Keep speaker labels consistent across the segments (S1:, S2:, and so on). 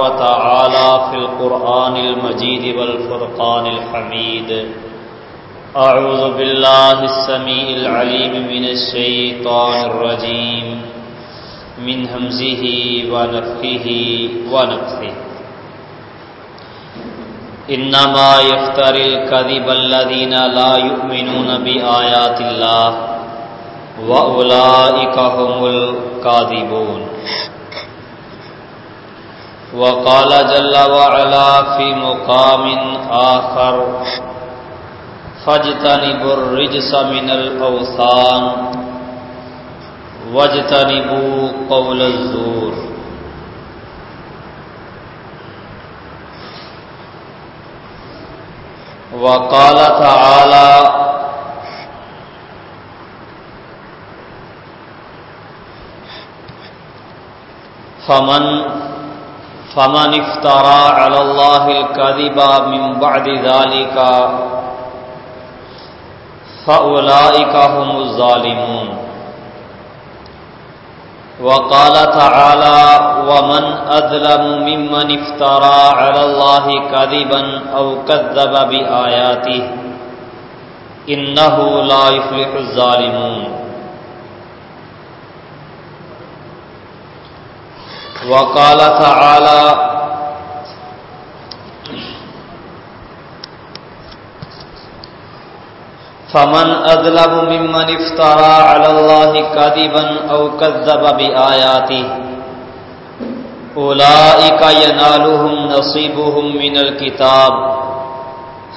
S1: وتعالى في القرآن المجيد والفرقان الحميد. أعوذ بالله السميع العليم من الشيطان الرجيم. من همزه ونفخه ونفثه إنما يفتر الكذب الذين لا يؤمنون بآيات الله وأولئك هم الكاذبون. وقال جل وعلا في مقام آخر، فاجتنبوا الرجس من الأوثان، واجتنبوا قول الزور. وقال تعالى فمن فمن افترى على الله الكذب من بعد ذلك فأولئك هم الظالمون وقال تعالى ومن أظلم ممن افترى على الله كذبا أو كذب بآياته إنه لا يفلح الظالمون وقال تعالى فمن أظلم ممن افترى على الله كذبا أو كذب بآياته أولئك ينالهم نصيبهم من الكتاب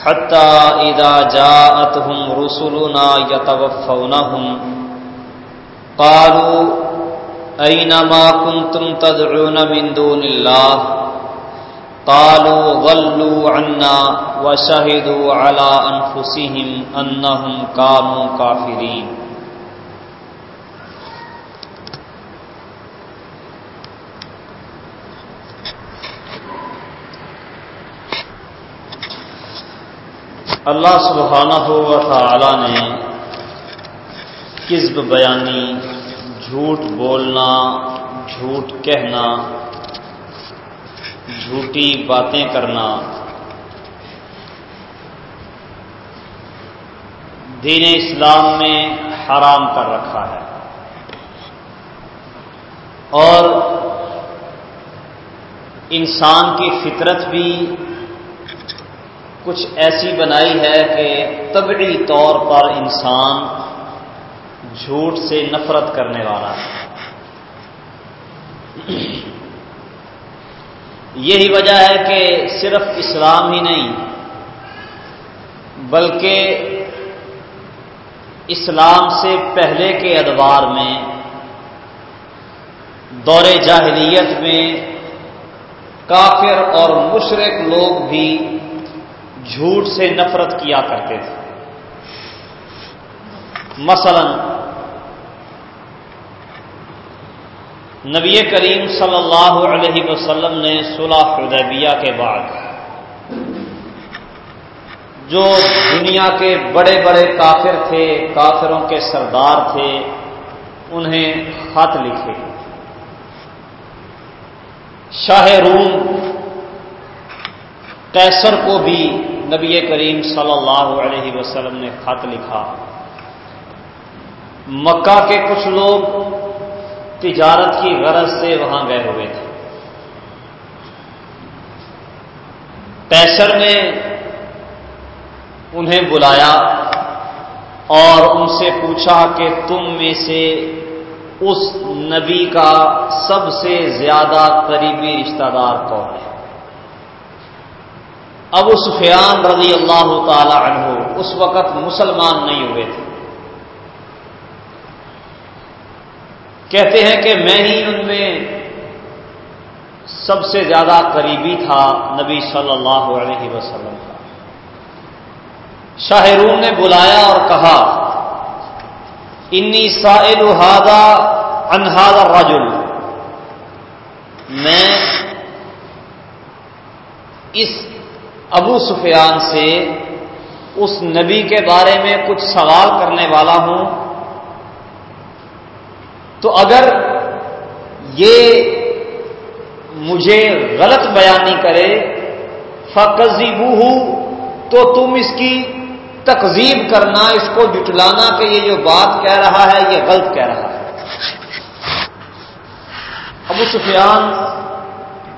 S1: حتى إذا جاءتهم رسلنا يتوفونهم قالوا أينما كنتم تدعون من دون الله؟ قالوا ضلوا عنا وشهدوا على أنفسهم أنهم كانوا كافرين. اللہ سبحانہ و تعالی نے کذب بیانی جھوٹ بولنا، جھوٹ کہنا، جھوٹی باتیں کرنا۔ دین اسلام میں حرام کر رکھا ہے۔ اور انسان کی فطرت بھی کچھ ایسی بنائی ہے کہ طبعی طور پر انسان جھوٹ سے نفرت کرنے والا۔ ہے یہی وجہ ہے کہ صرف اسلام ہی نہیں، بلکہ اسلام سے پہلے کے ادوار میں، دور جاہلیت میں کافر اور مشرق لوگ بھی جھوٹ سے نفرت کیا کرتے تھے۔ مثلا نبی کریم صلی اللہ علیہ وسلم نے صلح حدیبیہ کے بعد جو دنیا کے بڑے بڑے کافر تھے، کافروں کے سردار تھے، انہیں خط لکھے۔ شاہ روم کیسر کو بھی نبی کریم صلی اللہ علیہ وسلم نے خط لکھا۔ مکہ کے کچھ لوگ تجارت کی غرض سے وہاں گئے ہوئے تھے۔ پیسر نے انہیں بلایا اور ان سے پوچھا کہ تم میں سے اس نبی کا سب سے زیادہ قریبی رشتہ دار کون ہے؟ ابو سفیان رضی اللہ تعالی عنہ اس وقت مسلمان نہیں ہوئے تھے۔ کہتے ہیں کہ میں ہی ان میں سب سے زیادہ قریبی تھا نبی صلی اللہ علیہ وسلم کا۔ شاہ روم نے بلایا اور کہا، انی سائل ہادا انہاد رجل میں اس ابو سفیان سے اس نبی کے بارے میں کچھ سوال کرنے والا ہوں۔ تو اگر یہ مجھے غلط بیانی کرے فقزیبو تو تم اس کی تقزیب کرنا، اس کو جٹلانا کہ یہ جو بات کہہ رہا ہے، یہ غلط کہہ رہا ہے۔ ابو سفیان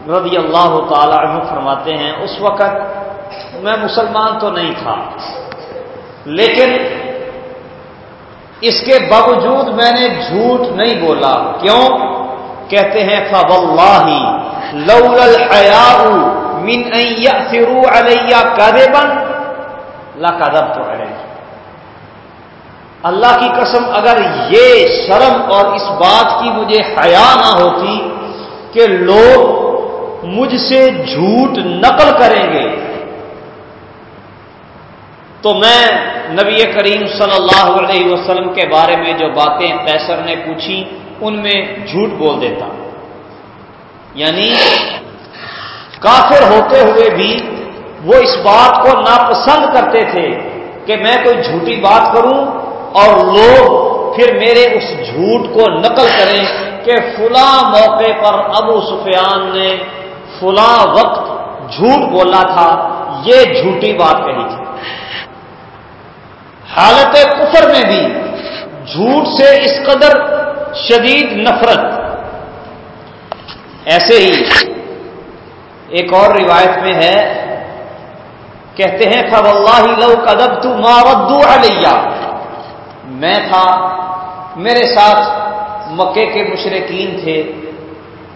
S1: رضی اللہ تعالی عنہ فرماتے ہیں، اس وقت میں مسلمان تو نہیں تھا، لیکن اس کے باوجود میں نے جھوٹ نہیں بولا۔ کیوں؟ کہتے ہیں فب اللہ لول الحیاء من فرو علیہ کدے بن لاکادب تو علیہ اللہ کی قسم، اگر یہ شرم اور اس بات کی مجھے حیا نہ ہوتی کہ لوگ مجھ سے جھوٹ نقل کریں گے، تو میں نبی کریم صلی اللہ علیہ وسلم کے بارے میں جو باتیں پیسر نے پوچھی، ان میں جھوٹ بول دیتا۔ یعنی کافر ہوتے ہوئے بھی وہ اس بات کو ناپسند کرتے تھے کہ میں کوئی جھوٹی بات کروں اور لوگ پھر میرے اس جھوٹ کو نقل کریں کہ فلاں موقع پر ابو سفیان نے فلاں وقت جھوٹ بولا تھا، یہ جھوٹی بات کہی تھی۔ حالت کفر میں بھی جھوٹ سے اس قدر شدید نفرت۔ ایسے ہی ایک اور روایت میں ہے، کہتے ہیں فب اللہ لو قدب تو ماردو علیہ میں تھا، میرے ساتھ مکے کے مشرقین تھے۔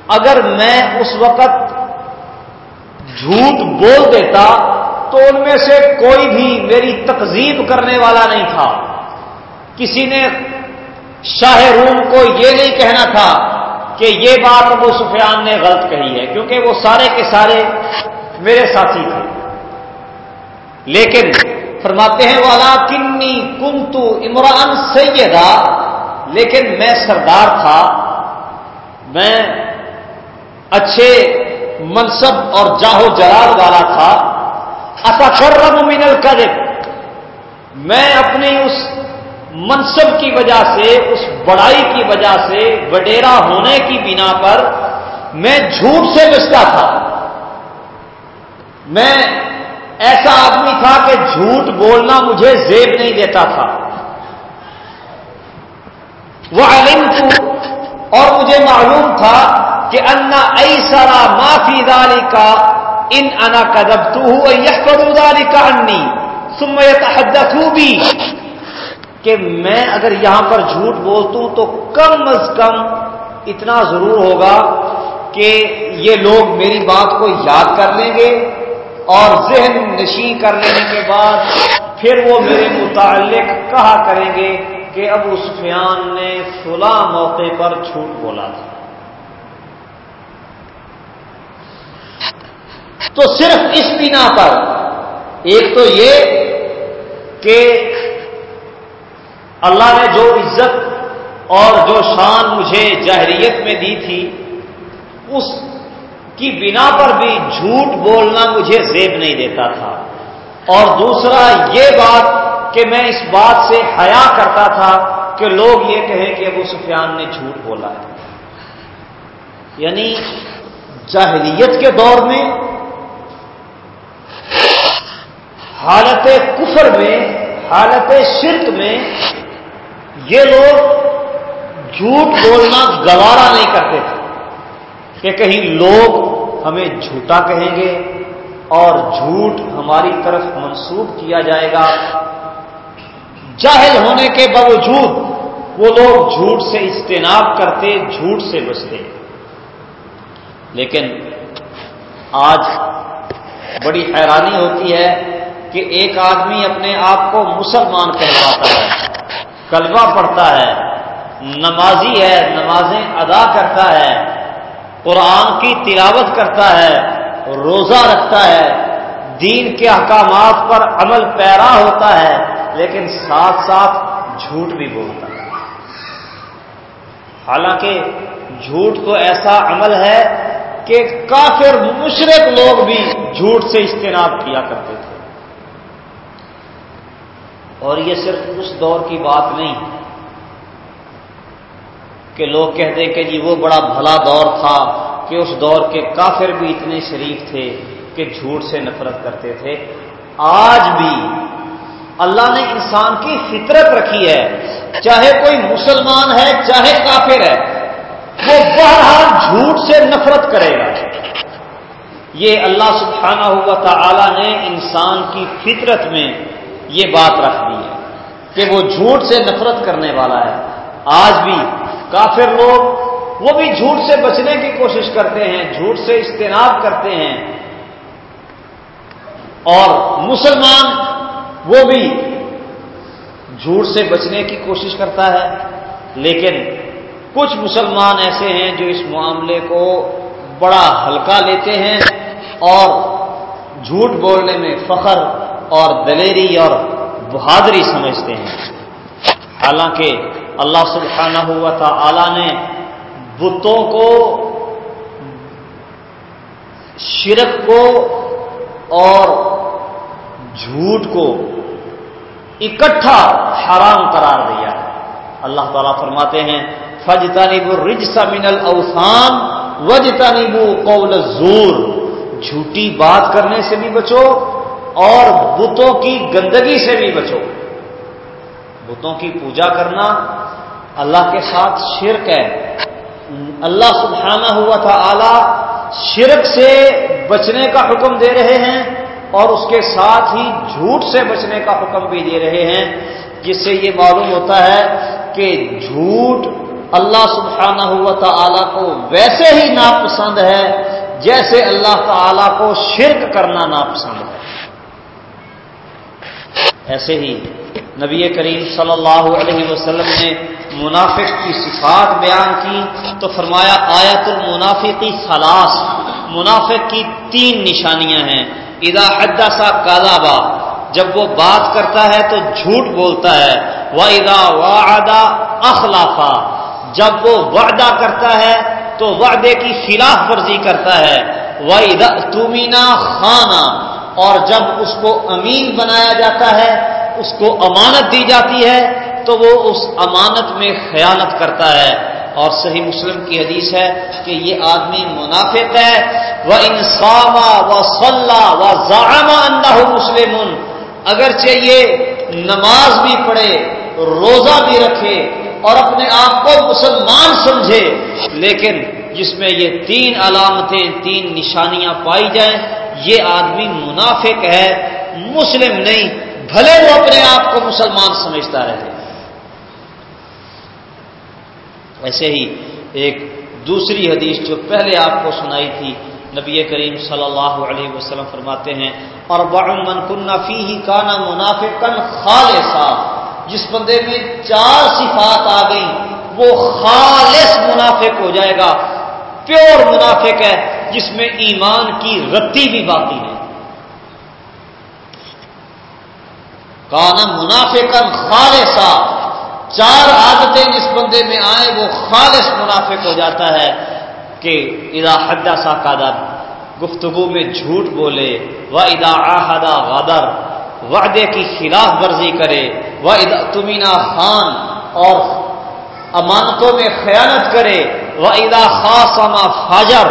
S1: اگر میں اس وقت جھوٹ بول دیتا تو ان میں سے کوئی بھی میری تقزیب کرنے والا نہیں تھا۔ کسی نے شاہ روم کو یہ نہیں کہنا تھا کہ یہ بات ابو سفیان نے غلط کہی ہے، کیونکہ وہ سارے کے سارے میرے ساتھی تھے۔ لیکن فرماتے ہیں والا کنی کنتو عمران سیدہ لیکن میں سردار تھا۔ میں اچھے منصب اور جاہو جلال والا تھا۔ من القذب میں اپنی اس منصب کی وجہ سے، اس بڑائی کی وجہ سے، وڈیرا ہونے کی بنا پر میں جھوٹ سے بچتا تھا۔ میں ایسا آدمی تھا کہ جھوٹ بولنا مجھے زیب نہیں دیتا تھا۔ وہ علم اور مجھے معلوم تھا کہ انا ایسرا معافی داری کا ان انا کدب تو کا انی سمت بھی کہ میں اگر یہاں پر جھوٹ بولتوں تو کم از کم اتنا ضرور ہوگا کہ یہ لوگ میری بات کو یاد کر لیں گے اور ذہن نشین کر لینے کے بعد پھر وہ میرے متعلق کہا کریں گے کہ ابو سفیان نے فلاں موقع پر جھوٹ بولا تھا۔ تو صرف اس بنا پر ایک تو یہ کہ اللہ نے جو عزت اور جو شان مجھے جہریت میں دی تھی، اس کی بنا پر بھی جھوٹ بولنا مجھے زیب نہیں دیتا تھا۔ اور دوسرا یہ بات کہ میں اس بات سے حیا کرتا تھا کہ لوگ یہ کہیں کہ ابو سفیان نے جھوٹ بولا ہے۔ یعنی جاہلیت کے دور میں حالت کفر میں، حالت شرک میں یہ لوگ جھوٹ بولنا گوارا نہیں کرتے تھے۔ کہ کہیں لوگ ہمیں جھوٹا کہیں گے اور جھوٹ ہماری طرف منسوخ کیا جائے گا۔ جاہل ہونے کے باوجود وہ لوگ جھوٹ سے اجتناب کرتے، جھوٹ سے بچتے۔ لیکن آج بڑی حیرانی ہوتی ہے کہ ایک آدمی اپنے آپ کو مسلمان کہلاتا ہے، کلمہ پڑھتا ہے، نمازی ہے، نمازیں ادا کرتا ہے، قرآن کی تلاوت کرتا ہے، روزہ رکھتا ہے، دین کے احکامات پر عمل پیرا ہوتا ہے، لیکن ساتھ ساتھ جھوٹ بھی بولتا ہے۔ حالانکہ جھوٹ تو ایسا عمل ہے کہ کافر مشرق لوگ بھی جھوٹ سے اجتناب کیا کرتے تھے۔ اور یہ صرف اس دور کی بات نہیں کہ لوگ کہتے کہ جی وہ بڑا بھلا دور تھا کہ اس دور کے کافر بھی اتنے شریف تھے کہ جھوٹ سے نفرت کرتے تھے۔ آج بھی اللہ نے انسان کی فطرت رکھی ہے۔ چاہے کوئی مسلمان ہے، چاہے کافر ہے، وہ بہرحال جھوٹ سے نفرت کرے گا۔ یہ اللہ سبحانہ ہوا تعالی نے انسان کی فطرت میں یہ بات رکھ دی ہے کہ وہ جھوٹ سے نفرت کرنے والا ہے۔ آج بھی کافر لوگ وہ بھی جھوٹ سے بچنے کی کوشش کرتے ہیں، جھوٹ سے اجتناب کرتے ہیں۔ اور مسلمان وہ بھی جھوٹ سے بچنے کی کوشش کرتا ہے۔ لیکن کچھ مسلمان ایسے ہیں جو اس معاملے کو بڑا ہلکا لیتے ہیں اور جھوٹ بولنے میں فخر اور دلیری اور بہادری سمجھتے ہیں۔ حالانکہ اللہ سبحانہ ہوا تھا نے بتوں کو، شرک کو اور جھوٹ کو اکٹھا حرام قرار دیا ہے۔ اللہ تعالیٰ فرماتے ہیں فجتا نیبو رج من الاوثان وجتا نیبو قول زور جھوٹی بات کرنے سے بھی بچو اور بتوں کی گندگی سے بھی بچو۔ بتوں کی پوجا کرنا اللہ کے ساتھ شرک ہے۔ اللہ سبحانہ ہوا تھا اعلی شرک سے بچنے کا حکم دے رہے ہیں اور اس کے ساتھ ہی جھوٹ سے بچنے کا حکم بھی دے رہے ہیں۔ جس سے یہ معلوم ہوتا ہے کہ جھوٹ اللہ سبحانہ ہوا تعالی کو ویسے ہی ناپسند ہے، جیسے اللہ تعالی کو شرک کرنا ناپسند ہے۔ ایسے ہی نبی کریم صلی اللہ علیہ وسلم نے منافق کی صفات بیان کی تو فرمایا آیت المنافقی خلاص منافق کی تین نشانیاں ہیں۔ ادا حدا سا کالابا جب وہ بات کرتا ہے تو جھوٹ بولتا ہے۔ وہ ادا وعدہ اخلافا، جب وہ وعدہ کرتا ہے تو وعدے کی خلاف ورزی کرتا ہے۔ وہ ادا تمینا خانہ اور جب اس کو امین بنایا جاتا ہے، اس کو امانت دی جاتی ہے، تو وہ اس امانت میں خیانت کرتا ہے۔ اور صحیح مسلم کی حدیث ہے کہ یہ آدمی منافق ہے۔ وہ انسامہ و صلاح و زامہ اللہ مسلم، اگرچہ یہ نماز بھی پڑھے، روزہ بھی رکھے اور اپنے آپ کو مسلمان سمجھے، لیکن جس میں یہ تین علامتیں، تین نشانیاں پائی جائیں یہ آدمی منافق ہے، مسلم نہیں، بھلے وہ اپنے آپ کو مسلمان سمجھتا رہے۔ ایسے ہی ایک دوسری حدیث جو پہلے آپ کو سنائی تھی، نبی کریم صلی اللہ علیہ وسلم فرماتے ہیں اور من کن فی ہی کانا منافق کن خالصا جس بندے میں چار صفات آ گئی وہ خالص منافق ہو جائے گا۔ پیور منافق ہے جس میں ایمان کی رتی بھی باقی ہے۔ کانا منافقن خالصا۔ چار عادتیں جس بندے میں آئے وہ خالص منافق ہو جاتا ہے کہ ادا حدا سا قادر گفتگو میں جھوٹ بولے، و ادا آحدہ غادر وعدے کی خلاف ورزی کرے، و ادا تمینا خان، اور امانتوں میں خیانت کرے وہ ادا خاص فاجر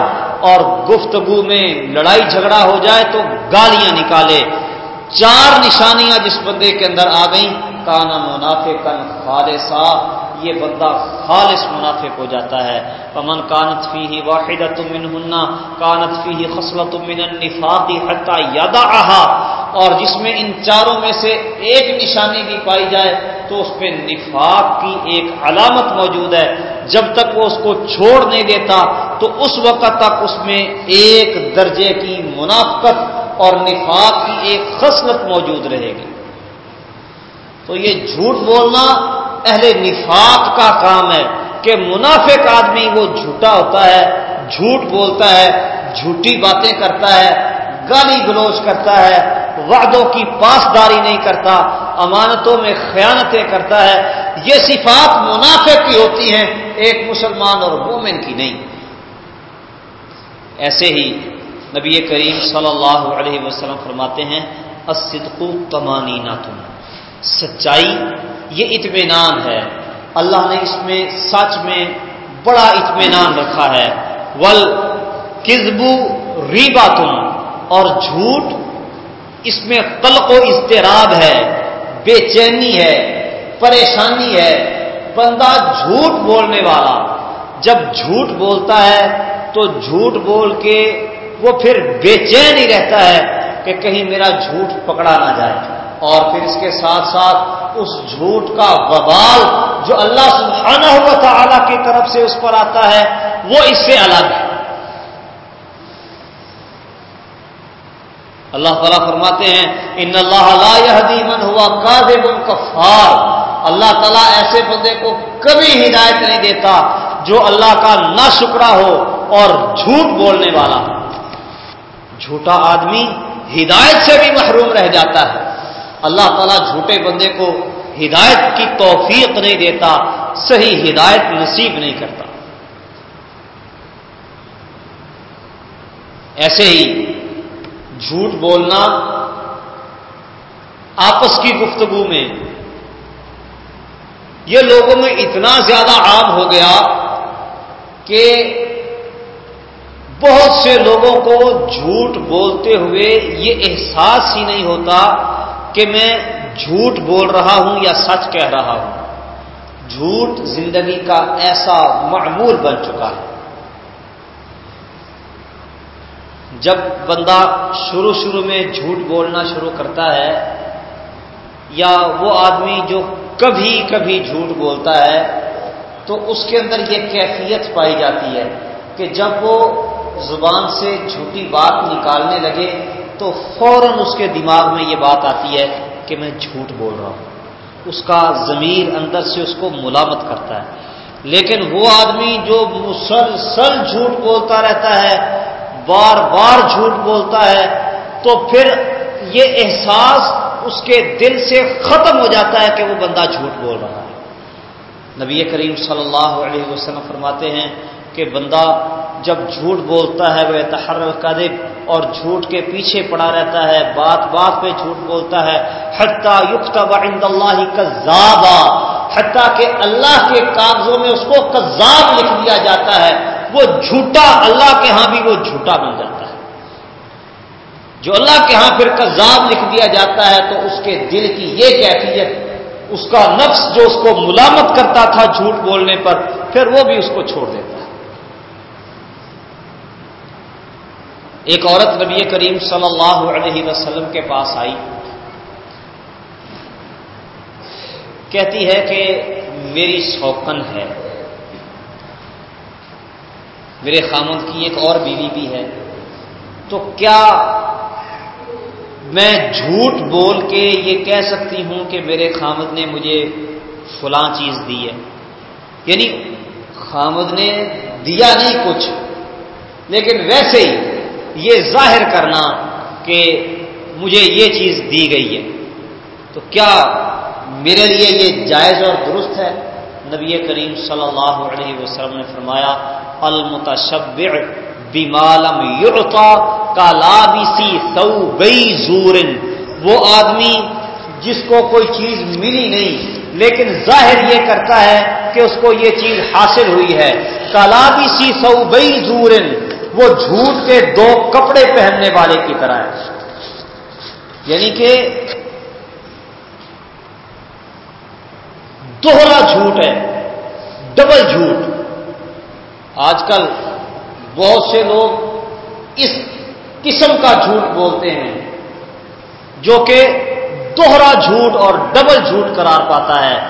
S1: اور گفتگو میں لڑائی جھگڑا ہو جائے تو گالیاں نکالے۔ چار نشانیاں جس بندے کے اندر آ گئیں۔ کانا منافع کن خالصا، یہ بندہ خالص منافق ہو جاتا ہے۔ پمن کانت فی ہی واحد تمن ہننا کانت فی ہی خصلت من النفاقی حتہ یادا اور جس میں ان چاروں میں سے ایک نشانی بھی پائی جائے تو اس پہ نفاق کی ایک علامت موجود ہے۔ جب تک وہ اس کو چھوڑ نہیں دیتا، تو اس وقت تک اس میں ایک درجے کی منافقت اور نفاق کی ایک خصلت موجود رہے گی۔ تو یہ جھوٹ بولنا اہل نفاق کا کام ہے کہ منافق آدمی وہ جھوٹا ہوتا ہے، جھوٹ بولتا ہے، جھوٹی باتیں کرتا ہے، گالی گلوچ کرتا ہے وعدوں کی پاسداری نہیں کرتا، امانتوں میں خیانتیں کرتا ہے۔ یہ صفات منافع کی ہوتی ہیں، ایک مسلمان اور مومن کی نہیں۔ ایسے ہی نبی کریم صلی اللہ علیہ وسلم فرماتے ہیں اسدقو کمانی نہ تم سچائی، یہ اطمینان ہے۔ اللہ نے اس میں سچ میں بڑا اطمینان رکھا ہے۔ ول کزبو ریبا تم اور جھوٹ اس میں قلق و اضطراب ہے، بے چینی ہے، پریشانی ہے۔ بندہ جھوٹ بولنے والا، جب جھوٹ بولتا ہے تو جھوٹ بول کے وہ پھر بے چین ہی رہتا ہے کہ کہیں میرا جھوٹ پکڑا نہ جائے۔ اور پھر اس کے ساتھ ساتھ اس جھوٹ کا وبال جو اللہ سبحانہ ہوا تعالی کی طرف سے اس پر آتا ہے، وہ اس سے الگ ہے۔ اللہ تعالیٰ فرماتے ہیں، ان اللہ لا من ہوا کاذب کفار. اللہ تعالیٰ ایسے بندے کو کبھی ہدایت نہیں دیتا جو اللہ کا نہ شکرا ہو اور جھوٹ بولنے والا جھوٹا آدمی ہدایت سے بھی محروم رہ جاتا ہے۔ اللہ تعالیٰ جھوٹے بندے کو ہدایت کی توفیق نہیں دیتا، صحیح ہدایت نصیب نہیں کرتا۔ ایسے ہی جھوٹ بولنا آپس کی گفتگو میں یہ لوگوں میں اتنا زیادہ عام ہو گیا کہ بہت سے لوگوں کو جھوٹ بولتے ہوئے یہ احساس ہی نہیں ہوتا کہ میں جھوٹ بول رہا ہوں یا سچ کہہ رہا ہوں۔ جھوٹ زندگی کا ایسا معمول بن چکا ہے۔ جب بندہ شروع شروع میں جھوٹ بولنا شروع کرتا ہے یا وہ آدمی جو کبھی کبھی جھوٹ بولتا ہے، تو اس کے اندر یہ کیفیت پائی جاتی ہے کہ جب وہ زبان سے جھوٹی بات نکالنے لگے، تو فوراً اس کے دماغ میں یہ بات آتی ہے کہ میں جھوٹ بول رہا ہوں۔ اس کا ضمیر اندر سے اس کو ملامت کرتا ہے۔ لیکن وہ آدمی جو مسلسل جھوٹ بولتا رہتا ہے بار بار جھوٹ بولتا ہے، تو پھر یہ احساس اس کے دل سے ختم ہو جاتا ہے کہ وہ بندہ جھوٹ بول رہا ہے۔ نبی کریم صلی اللہ علیہ وسلم فرماتے ہیں کہ بندہ جب جھوٹ بولتا ہے، وہ تحر قدب اور جھوٹ کے پیچھے پڑا رہتا ہے، بات بات پہ جھوٹ بولتا ہے۔ حتیٰ یقب عند اللہ کذابا، حتیٰ کہ اللہ کے کاغذوں میں اس کو کذاب لکھ دیا جاتا ہے۔ وہ جھوٹا اللہ کے ہاں بھی وہ جھوٹا بن جاتا ہے۔ جو اللہ کے ہاں پھر کذاب لکھ دیا جاتا ہے تو اس کے دل کی یہ کیفیت، اس کا نفس جو اس کو ملامت کرتا تھا جھوٹ بولنے پر، پھر وہ بھی اس کو چھوڑ دیتا ہے۔ ایک عورت نبی کریم صلی اللہ علیہ وسلم کے پاس آئی۔ کہتی ہے کہ میری شوقن ہے۔ میرے خامد کی ایک اور بیوی بھی ہے۔ تو کیا میں جھوٹ بول کے یہ کہہ سکتی ہوں کہ میرے خامد نے مجھے فلاں چیز دی ہے؟ یعنی خامد نے دیا نہیں کچھ، لیکن ویسے ہی یہ ظاہر کرنا کہ مجھے یہ چیز دی گئی ہے۔ تو کیا میرے لیے یہ جائز اور درست ہے؟ نبی کریم صلی اللہ علیہ وسلم نے فرمایا، المتشبع بمالم یعطا کا لابسی ثوبی زورن. وہ آدمی جس کو کوئی چیز ملی نہیں، لیکن ظاہر یہ کرتا ہے کہ اس کو یہ چیز حاصل ہوئی ہے۔ کالابی سی ثوبی زورن، وہ جھوٹ کے دو کپڑے پہننے والے کی طرح ہے۔ یعنی کہ دوہرا جھوٹ ہے، ڈبل جھوٹ۔ آج کل بہت سے لوگ اس قسم کا جھوٹ بولتے ہیں، جو کہ دوہرا جھوٹ اور ڈبل جھوٹ قرار پاتا ہے۔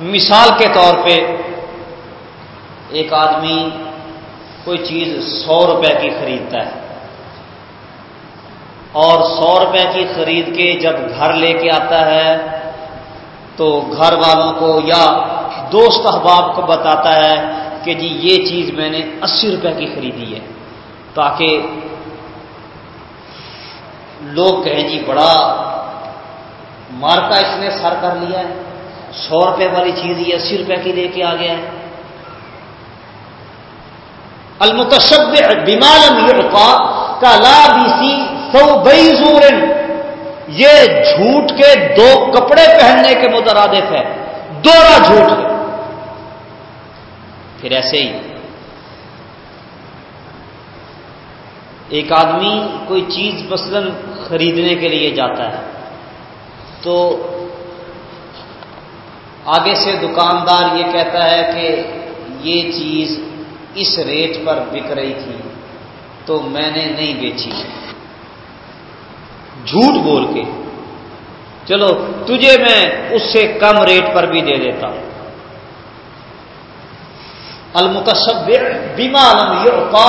S1: مثال کے طور پہ، ایک آدمی کوئی چیز سو روپے کی خریدتا ہے۔ اور سو روپے کی خرید کے جب گھر لے کے آتا ہے تو گھر والوں کو یا دوست احباب کو بتاتا ہے کہ جی یہ چیز میں نے اسی روپے کی خریدی ہے تاکہ لوگ کہیں جی بڑا مارکا اس نے سر کر لیا ہے، سو روپے والی چیز یہ اسی روپے کی لے کے آ گیا ہے۔ المتشب بیمال کا لا سی سو بئی زورن یہ جھوٹ کے دو کپڑے پہننے کے مترادف ہے دورا جھوٹ ہے۔ پھر ایسے ہی ایک آدمی کوئی چیز مثلاً خریدنے کے لیے جاتا ہے تو آگے سے دکاندار یہ کہتا ہے کہ یہ چیز اس ریٹ پر بک رہی تھی تو میں نے نہیں بیچی۔ جھوٹ بول کے چلو تجھے میں اس سے کم ریٹ پر بھی دے دیتا ہوں۔ المتصبر بیما یعطا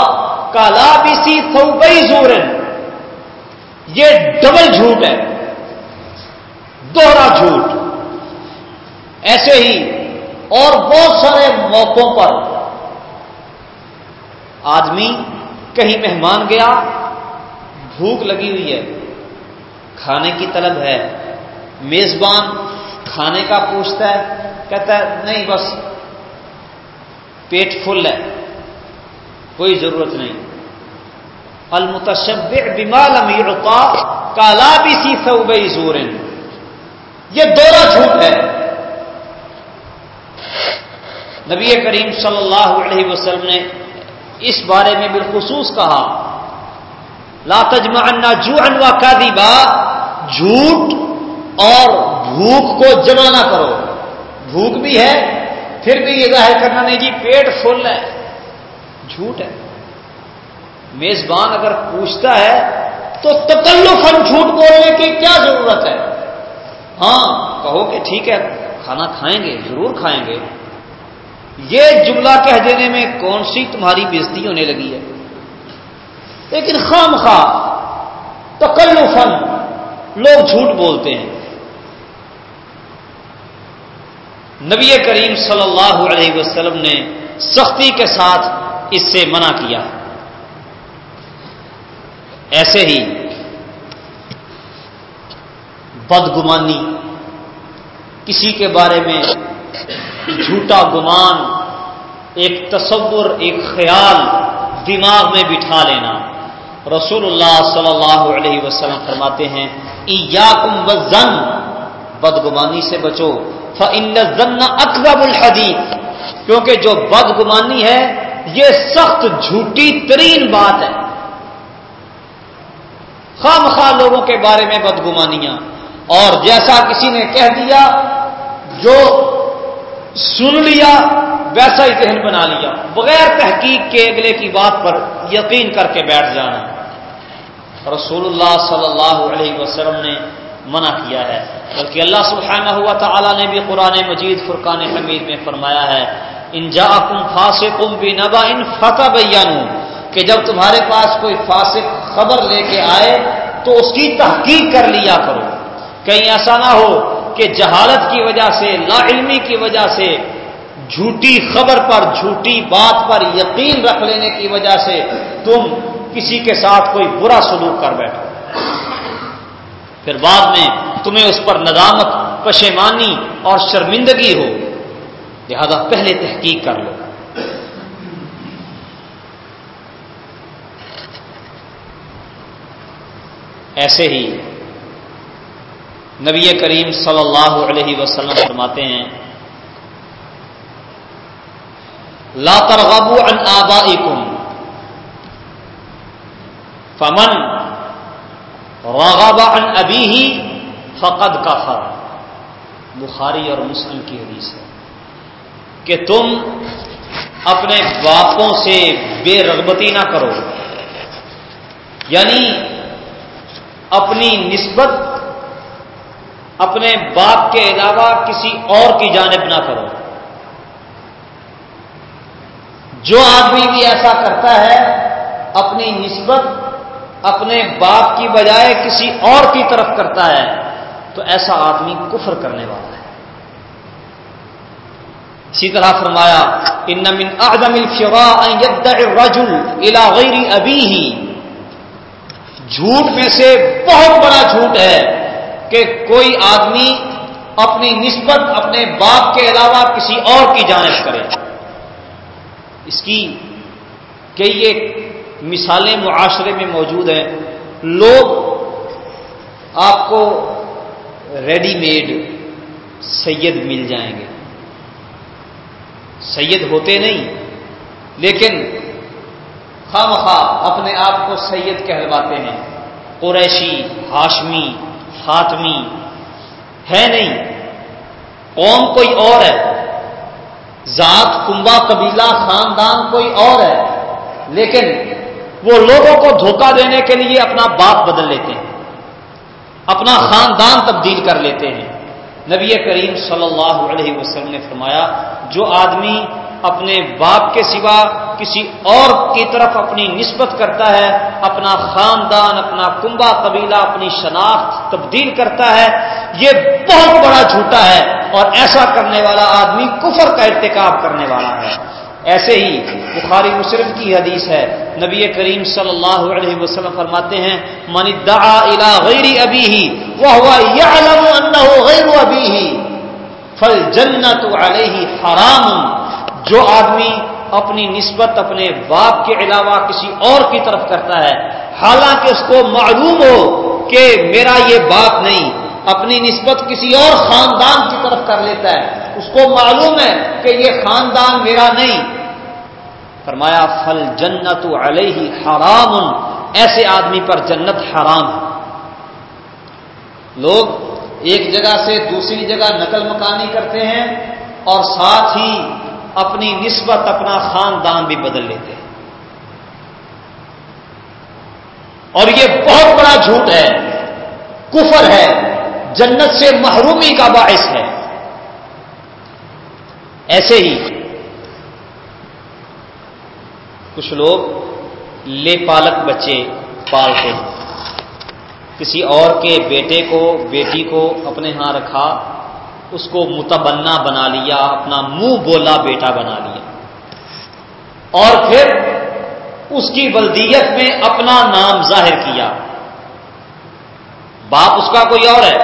S1: کالا بیسی سی زورن۔ یہ ڈبل جھوٹ ہے۔ دوہرا جھوٹ۔ ایسے ہی اور بہت سارے موقعوں پر آدمی کہیں مہمان گیا، بھوک لگی ہوئی ہے۔ کھانے کی طلب ہے۔ میزبان کھانے کا پوچھتا ہے، کہتا ہے، نہیں، بس پیٹ فل ہے، کوئی ضرورت نہیں۔ المتشب بمال امیرتا کالا بھی سی سوبئی زورن یہ دورہ جھوٹ ہے۔ نبی کریم صلی اللہ علیہ وسلم نے اس بارے میں بالخصوص کہا۔ لا تجمع جو انوا کا جھوٹ اور بھوک کو جمع نہ کرو۔ بھوک بھی ہے، پھر بھی یہ ظاہر کرنا نہیں جی پیٹ فل ہے۔ جھوٹ ہے۔ میزبان اگر پوچھتا ہے تو تکلفن جھوٹ بولنے کی کیا ضرورت ہے؟ ہاں کہو کہ ٹھیک ہے، کھانا کھائیں گے، ضرور کھائیں گے۔ یہ جملہ کہہ دینے میں کون سی تمہاری بےزتی ہونے لگی ہے؟ لیکن خام خواہ تکلفن لوگ جھوٹ بولتے ہیں۔ نبی کریم صلی اللہ علیہ وسلم نے سختی کے ساتھ اس سے منع کیا۔ ایسے ہی بدگمانی، کسی کے بارے میں جھوٹا گمان، ایک تصور، ایک خیال دماغ میں بٹھا لینا۔ رسول اللہ صلی اللہ علیہ وسلم فرماتے ہیں زن بدگمانی سے بچو۔ فن اکرب الحدیث کیونکہ جو بدگمانی ہے، یہ سخت جھوٹی ترین بات ہے۔ خام خواہ لوگوں کے بارے میں بدگمانیاں۔ اور جیسا کسی نے کہہ دیا، جو سن لیا، ویسا ہی ذہن بنا لیا۔ بغیر تحقیق کے اگلے کی بات پر یقین کر کے بیٹھ جانا۔ رسول اللہ صلی اللہ علیہ وسلم نے منع کیا ہے۔ بلکہ اللہ سبحانہ ہوا تعالیٰ نے بھی قرآن مجید فرقان حمید میں فرمایا ہے، ان جا کم فاسق بھی نبا ان فتح کہ جب تمہارے پاس کوئی فاسق خبر لے کے آئے تو اس کی تحقیق کر لیا کرو۔ کہیں ایسا نہ ہو کہ جہالت کی وجہ سے، لا علمی کی وجہ سے، جھوٹی خبر پر، جھوٹی بات پر یقین رکھ لینے کی وجہ سے تم کسی کے ساتھ کوئی برا سلوک کر بیٹھو۔ پھر بعد میں تمہیں اس پر ندامت، پشیمانی اور شرمندگی ہو۔ لہذا پہلے تحقیق کر لو۔ ایسے ہی نبی کریم صلی اللہ علیہ وسلم فرماتے ہیں، لا ترغبوا عن آبائکم فمن رغب عن ابیہ فقد کفر۔ بخاری اور مسلم کی حدیث ہے کہ تم اپنے باپوں سے بے رغبتی نہ کرو۔ یعنی اپنی نسبت اپنے باپ کے علاوہ کسی اور کی جانب نہ کرو۔ جو آدمی بھی ایسا کرتا ہے، اپنی نسبت اپنے باپ کی بجائے کسی اور کی طرف کرتا ہے، تو ایسا آدمی کفر کرنے والا ہے۔ اسی طرح فرمایا، ان من اعظم ان الرجل الى غیر ابیہ۔ جھوٹ میں سے بہت بڑا جھوٹ ہے کہ کوئی آدمی اپنی نسبت اپنے باپ کے علاوہ کسی اور کی جانب کرے۔ اس کی کئی ایک مثالیں معاشرے میں موجود ہیں۔ لوگ آپ کو ریڈی میڈ سید مل جائیں گے۔ سید ہوتے نہیں، لیکن خام خواہ اپنے آپ کو سید کہلواتے ہیں۔ قریشی، ہاشمی، خاتمی، ہے نہیں۔ قوم کوئی اور ہے۔ ذات کنبا قبیلہ خاندان کوئی اور ہے۔ لیکن وہ لوگوں کو دھوکہ دینے کے لیے اپنا باپ بدل لیتے ہیں، اپنا خاندان تبدیل کر لیتے ہیں۔ نبی کریم صلی اللہ علیہ وسلم نے فرمایا، جو آدمی اپنے باپ کے سوا کسی اور کی طرف اپنی نسبت کرتا ہے، اپنا خاندان، اپنا کنبا قبیلہ، اپنی شناخت تبدیل کرتا ہے، یہ بہت بڑا جھوٹا ہے اور ایسا کرنے والا آدمی کفر کا ارتکاب کرنے والا ہے۔ ایسے ہی بخاری مسلم کی حدیث ہے۔ نبی کریم صلی اللہ علیہ وسلم فرماتے ہیں، من دعا الى غیر ابھی ہی وہ غیر ابھی ہی فل علیہ حرام۔ جو آدمی اپنی نسبت اپنے باپ کے علاوہ کسی اور کی طرف کرتا ہے، حالانکہ اس کو معلوم ہو کہ میرا یہ باپ نہیں، اپنی نسبت کسی اور خاندان کی طرف کر لیتا ہے۔ اس کو معلوم ہے کہ یہ خاندان میرا نہیں۔ فرمایا فل جنت علیہ حرام۔ ایسے آدمی پر جنت حرام ہے۔ لوگ ایک جگہ سے دوسری جگہ نقل مکانی کرتے ہیں اور ساتھ ہی اپنی نسبت اپنا خاندان بھی بدل لیتے ہیں۔ اور یہ بہت بڑا جھوٹ ہے، کفر ہے، جنت سے محرومی کا باعث ہے۔ ایسے ہی کچھ لوگ لے پالک بچے پالتے ہیں۔ کسی اور کے بیٹے کو، بیٹی کو اپنے ہاں رکھا، اس کو متبنا بنا لیا، اپنا منہ بولا بیٹا بنا لیا۔ اور پھر اس کی بلدیت میں اپنا نام ظاہر کیا۔ باپ اس کا کوئی اور ہے،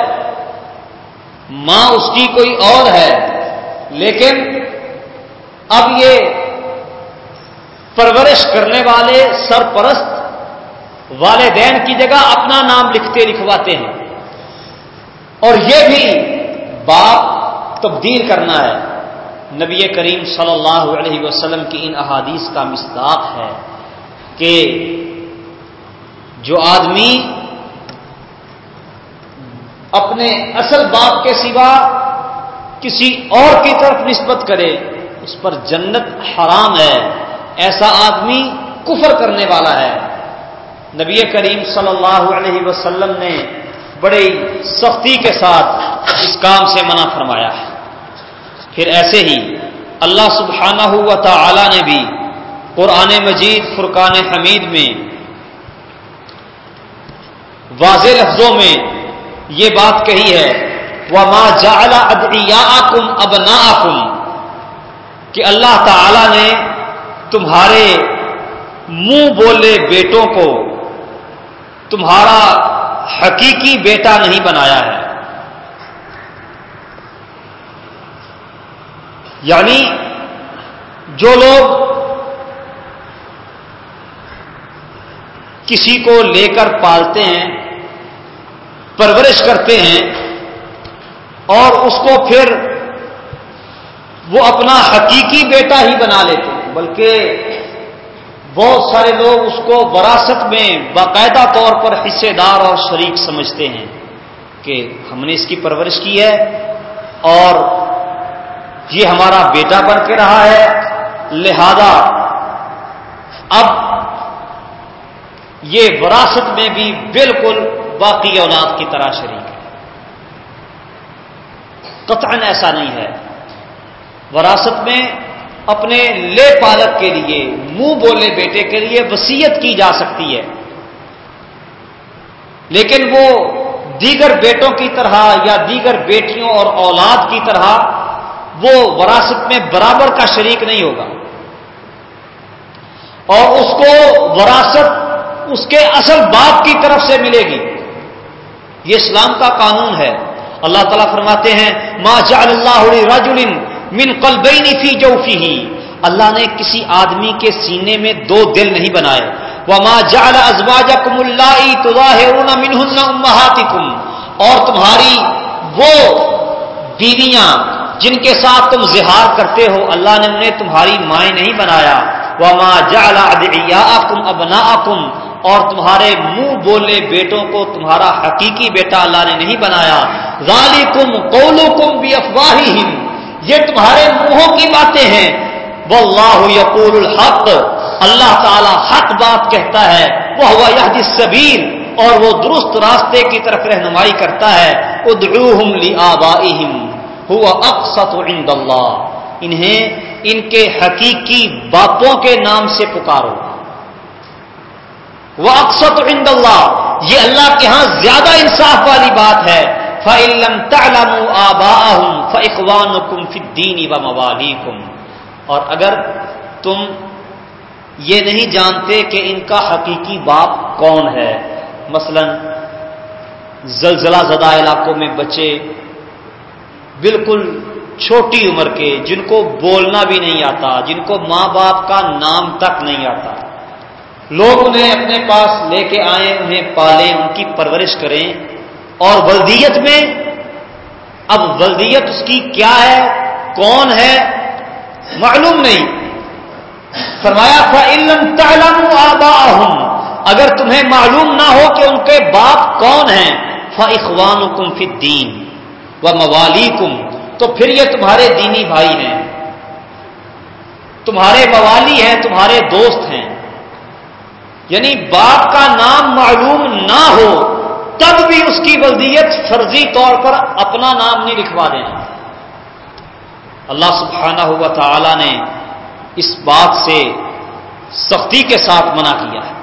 S1: ماں اس کی کوئی اور ہے۔ لیکن اب یہ پرورش کرنے والے سرپرست والدین کی جگہ اپنا نام لکھتے لکھواتے ہیں۔ اور یہ بھی باپ تبدیل کرنا ہے۔ نبی کریم صلی اللہ علیہ وسلم کی ان احادیث کا مصداق ہے کہ جو آدمی اپنے اصل باپ کے سوا کسی اور کی طرف نسبت کرے، اس پر جنت حرام ہے۔ ایسا آدمی کفر کرنے والا ہے۔ نبی کریم صلی اللہ علیہ وسلم نے بڑی سختی کے ساتھ اس کام سے منع فرمایا۔ ہے پھر ایسے ہی اللہ سبحانہ ہوا تعالی نے بھی قرآن مجید، فرقان حمید میں واضح لفظوں میں یہ بات کہی ہے وہ ماں جالا ادیا کم اب کہ اللہ تعالی نے تمہارے منہ بولے بیٹوں کو تمہارا حقیقی بیٹا نہیں بنایا ہے۔ یعنی جو لوگ کسی کو لے کر پالتے ہیں، پرورش کرتے ہیں اور اس کو پھر وہ اپنا حقیقی بیٹا ہی بنا لیتے ہیں۔ بلکہ بہت سارے لوگ اس کو وراثت میں باقاعدہ طور پر حصے دار اور شریک سمجھتے ہیں کہ ہم نے اس کی پرورش کی ہے اور یہ ہمارا بیٹا بن کے رہا ہے۔ لہذا اب یہ وراثت میں بھی بالکل باقی اولاد کی طرح شریک ہے۔ قطعا ایسا نہیں ہے۔ وراثت میں اپنے لے پالک کے لیے، منہ بولے بیٹے کے لیے وسیعت کی جا سکتی ہے۔ لیکن وہ دیگر بیٹوں کی طرح یا دیگر بیٹیوں اور اولاد کی طرح وہ وراثت میں برابر کا شریک نہیں ہوگا۔ اور اس کو وراثت اس کے اصل باپ کی طرف سے ملے گی۔ یہ اسلام کا قانون ہے۔ اللہ تعالیٰ فرماتے ہیں، ما جعل اللہ رجل من قلبین فی جوفی اللہ نے کسی آدمی کے سینے میں دو دل نہیں بنائے۔ وما جعل ازواجکم اللہ تظاہرون منہن امہاتکم. اور تمہاری وہ بیویاں جن کے ساتھ تم زہار کرتے ہو، اللہ نے انہیں تمہاری مائیں نہیں بنایا۔ وما جعل ادعیاءکم ابناءکم. اور تمہارے منہ بولے بیٹوں کو تمہارا حقیقی بیٹا اللہ نے نہیں بنایا۔ ذالکم قولکم بافواہہم یہ تمہارے منہوں کی باتیں ہیں۔ واللہ یقول الحق۔ اللہ تعالی حق بات کہتا ہے۔ وہ ہوا یہ سبیر اور وہ درست راستے کی طرف رہنمائی کرتا ہے۔ ادعوہم لآبائہم۔ ہوا اقسط عند اللہ۔ انہیں ان کے حقیقی باپوں کے نام سے پکارو۔ وہ اقسط عند اللہ یہ اللہ کے ہاں زیادہ انصاف والی بات ہے۔ فعلم تعلم آباءہم فاخوانکم فی الدین و موالیکم اور اگر تم یہ نہیں جانتے کہ ان کا حقیقی باپ کون ہے، مثلا زلزلہ زدہ علاقوں میں بچے بالکل چھوٹی عمر کے، جن کو بولنا بھی نہیں آتا، جن کو ماں باپ کا نام تک نہیں آتا۔ لوگ انہیں اپنے پاس لے کے آئیں، انہیں پالیں، ان کی پرورش کریں۔ اور ولدیت میں، اب ولدیت اس کی کیا ہے؟ کون ہے؟ معلوم نہیں۔ فرمایا تھا علم تعلم آبا اگر تمہیں معلوم نہ ہو کہ ان کے باپ کون ہیں فاخوان کم فدین و موالی تو پھر یہ تمہارے دینی بھائی ہیں۔ تمہارے موالی ہیں، تمہارے دوست ہیں۔ یعنی باپ کا نام معلوم نہ ہو، تب بھی اس کی ولدیت فرضی طور پر اپنا نام نہیں لکھوا دینا۔ اللہ سبحانہ ہوا تعالی نے اس بات سے سختی کے ساتھ منع کیا ہے۔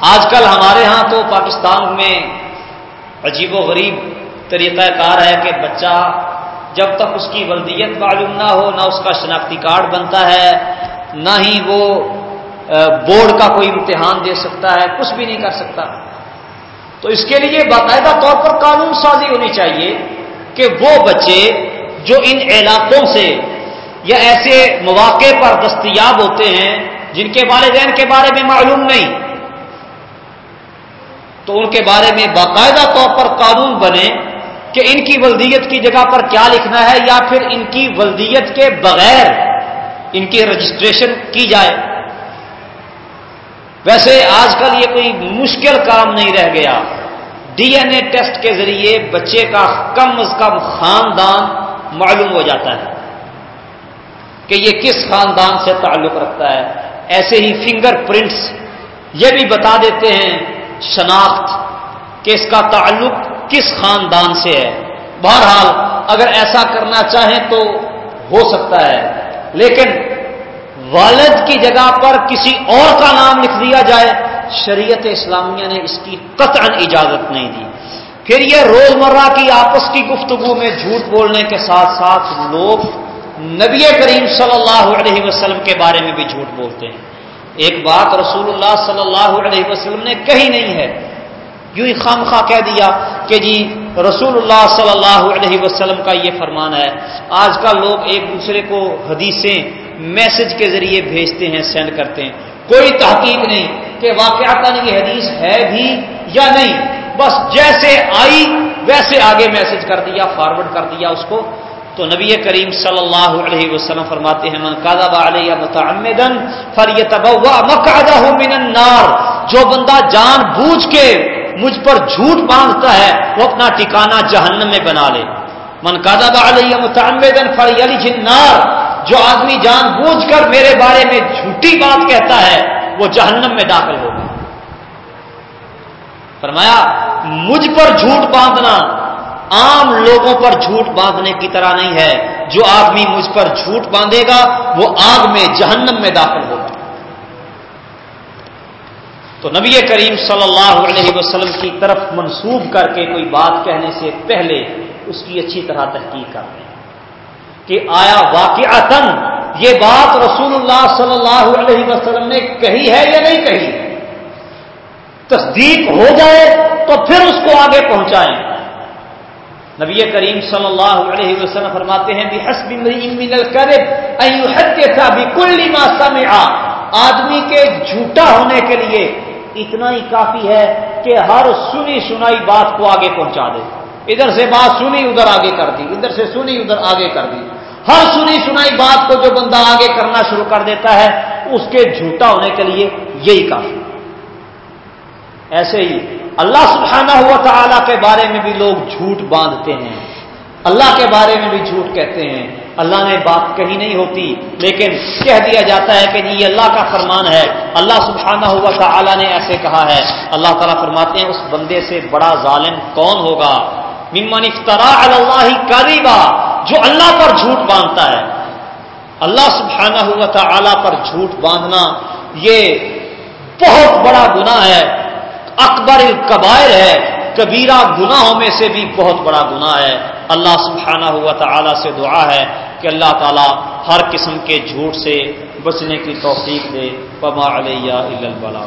S1: آج کل ہمارے ہاں تو پاکستان میں عجیب و غریب طریقہ کار ہے کہ بچہ جب تک اس کی ولدیت معلوم نہ ہو، نہ اس کا شناختی کارڈ بنتا ہے نہ ہی وہ بورڈ کا کوئی امتحان دے سکتا ہے، کچھ بھی نہیں کر سکتا۔ تو اس کے لیے باقاعدہ طور پر قانون سازی ہونی چاہیے کہ وہ بچے جو ان علاقوں سے یا ایسے مواقع پر دستیاب ہوتے ہیں، جن کے والدین کے بارے میں معلوم نہیں، تو ان کے بارے میں باقاعدہ طور پر قانون بنے کہ ان کی ولدیت کی جگہ پر کیا لکھنا ہے یا پھر ان کی ولدیت کے بغیر ان کی رجسٹریشن کی جائے۔ ویسے آج کل یہ کوئی مشکل کام نہیں رہ گیا۔ ڈی این اے ٹیسٹ کے ذریعے بچے کا کم از کم خاندان معلوم ہو جاتا ہے کہ یہ کس خاندان سے تعلق رکھتا ہے۔ ایسے ہی فنگر پرنٹس یہ بھی بتا دیتے ہیں شناخت کہ اس کا تعلق کس خاندان سے ہے۔ بہرحال اگر ایسا کرنا چاہیں تو ہو سکتا ہے۔ لیکن والد کی جگہ پر کسی اور کا نام لکھ دیا جائے، شریعت اسلامیہ نے اس کی قطعا اجازت نہیں دی۔ پھر یہ روزمرہ کی آپس کی گفتگو میں جھوٹ بولنے کے ساتھ ساتھ لوگ نبی کریم صلی اللہ علیہ وسلم کے بارے میں بھی جھوٹ بولتے ہیں۔ ایک بات رسول اللہ صلی اللہ علیہ وسلم نے کہی نہیں ہے یوں ہی خام خواہ کہہ دیا کہ جی رسول اللہ صلی اللہ علیہ وسلم کا یہ فرمان ہے، آج کل لوگ ایک دوسرے کو حدیثیں، میسج کے ذریعے بھیجتے ہیں، سینڈ کرتے ہیں۔ کوئی تحقیق نہیں کہ واقعات یعنی یہ حدیث ہے بھی یا نہیں۔ بس جیسے آئی، ویسے آگے میسج کر دیا، فارورڈ کر دیا اس کو۔ تو نبی کریم صلی اللہ علیہ وسلم فرماتے ہیں، من علیہ متعمدن من النار جو بندہ جان بوجھ کے مجھ پر جھوٹ باندھتا ہے، وہ اپنا ٹھکانہ جہنم میں بنا لے۔ من علیہ متعمدن فلیلج النار، جو آدمی جان بوجھ کر میرے بارے میں جھوٹی بات کہتا ہے، وہ جہنم میں داخل ہوگا فرمایا، مجھ پر جھوٹ باندھنا عام لوگوں پر جھوٹ باندھنے کی طرح نہیں ہے۔ جو آدمی مجھ پر جھوٹ باندھے گا، وہ آگ میں جہنم میں داخل ہوگا تو نبی کریم صلی اللہ علیہ وسلم کی طرف منسوب کر کے کوئی بات کہنے سے پہلے اس کی اچھی طرح تحقیق کر لیں کہ آیا واقع یہ بات رسول اللہ صلی اللہ علیہ وسلم نے کہی ہے یا نہیں کہی؟ تصدیق ہو جائے تو پھر اس کو آگے پہنچائیں۔ نبی کریم صلی اللہ علیہ وسلم فرماتے ہیں آدمی کے جھوٹا ہونے کے لیے اتنا ہی کافی ہے کہ ہر سنی سنائی بات کو آگے پہنچا دے۔ ادھر سے بات سنی، ادھر آگے کر دی۔ ادھر سے سنی، ادھر آگے کر دی۔ ہر سنی سنائی بات کو جو بندہ آگے کرنا شروع کر دیتا ہے، اس کے جھوٹا ہونے کے لیے یہی کافی۔ ایسے ہی اللہ سبحانہ ہوا تعالی کے بارے میں بھی لوگ جھوٹ باندھتے ہیں۔ اللہ کے بارے میں بھی جھوٹ کہتے ہیں۔ اللہ نے بات کہی نہیں ہوتی، لیکن کہہ دیا جاتا ہے کہ جی یہ اللہ کا فرمان ہے۔ اللہ سبحانہ ہوا تعالی نے ایسے کہا ہے۔ اللہ تعالیٰ فرماتے ہیں، اس بندے سے بڑا ظالم کون ہوگا؟ ممن افطرا اللہ کریبا جو اللہ پر جھوٹ باندھتا ہے۔ اللہ سبحانہ ہوا تعالی پر جھوٹ باندھنا، یہ بہت بڑا گناہ ہے۔ اکبر القبائر ہے، کبیرہ گناہوں میں سے بھی بہت بڑا گناہ ہے۔ اللہ سبحانہ ہوا تعالی سے دعا ہے۔ کہ اللہ تعالیٰ ہر قسم کے جھوٹ سے بچنے کی توفیق دے۔ پما علیہ البلا